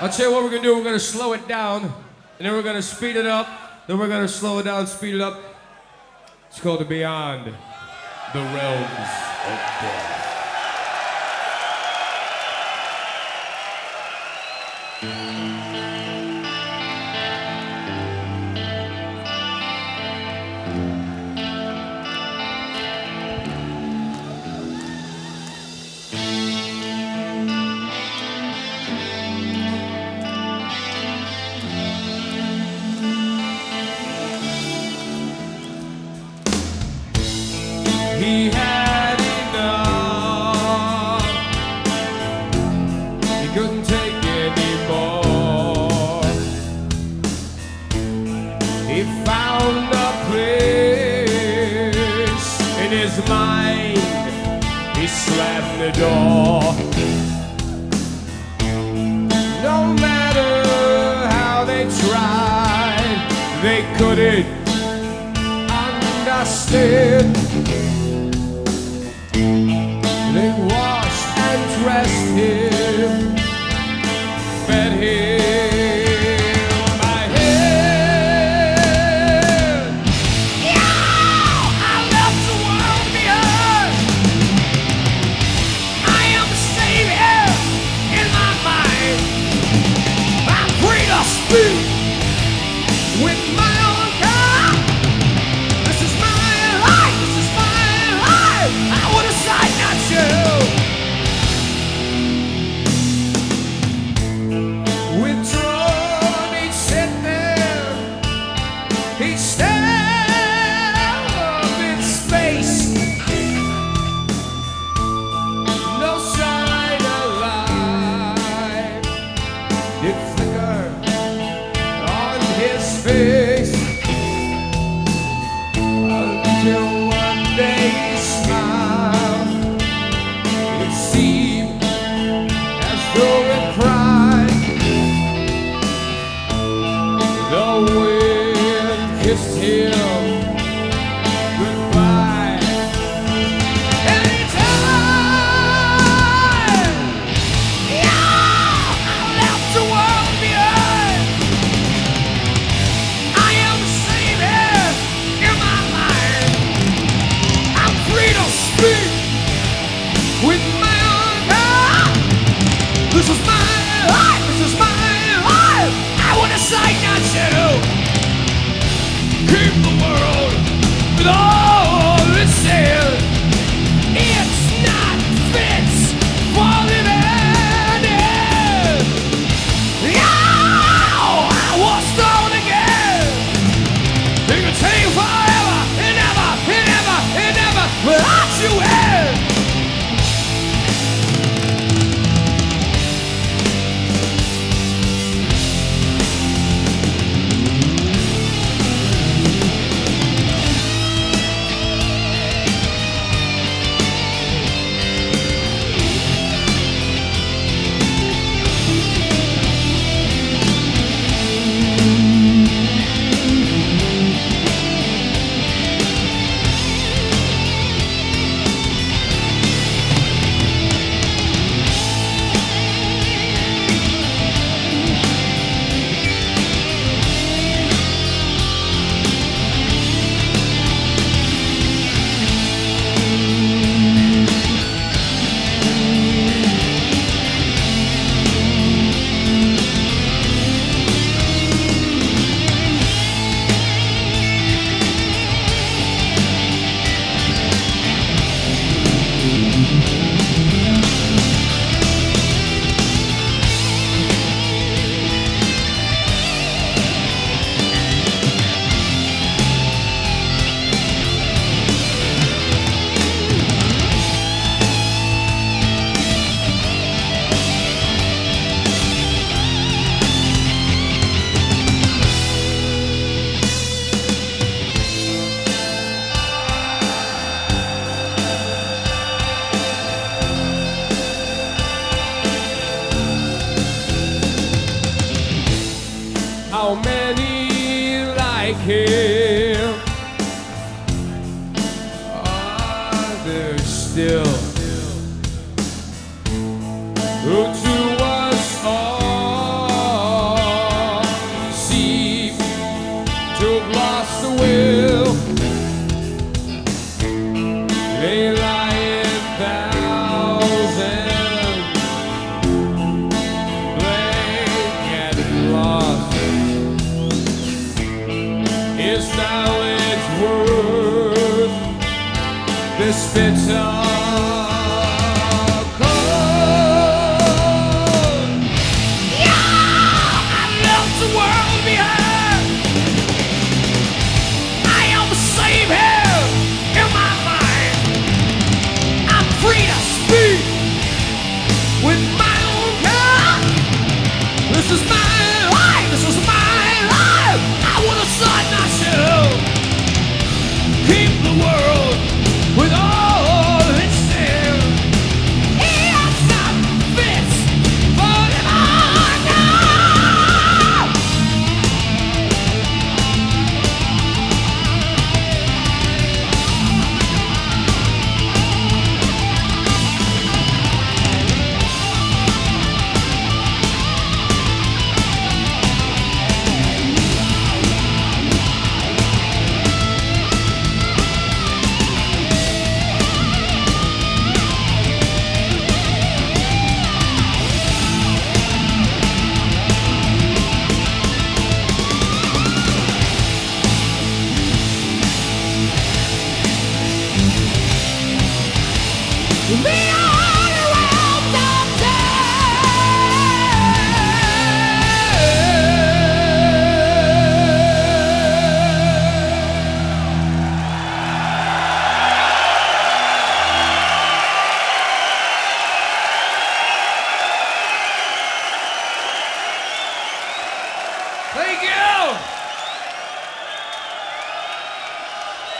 I'll tell you what we're gonna do. We're gonna slow it down, and then we're gonna speed it up. Then we're gonna slow it down, speed it up. It's called the Beyond the Realms of Death. Thank you. the door. No matter how they tried, they couldn't understand. face. Until one day it seemed as though the wind kissed him. how many like him are there still?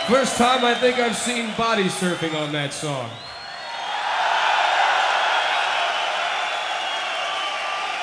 First time I think I've seen body surfing on that song.